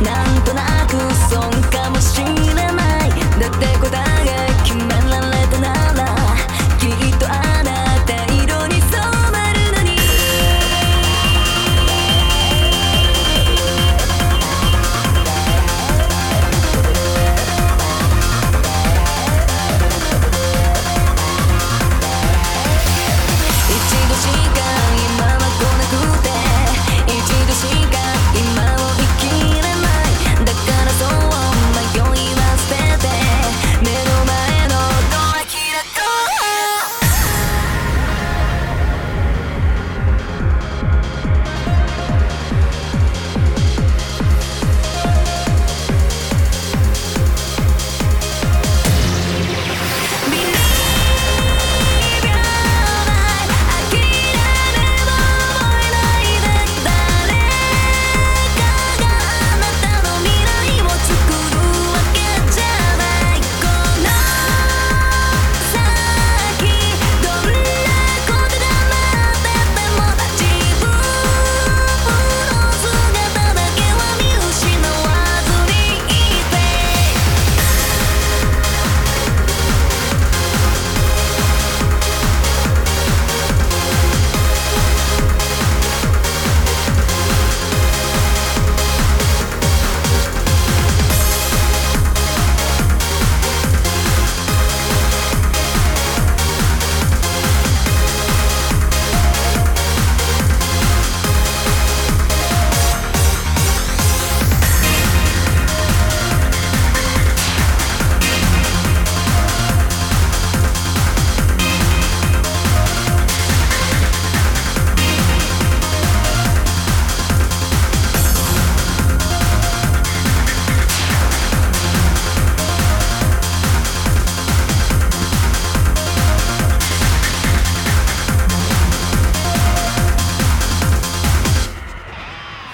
Now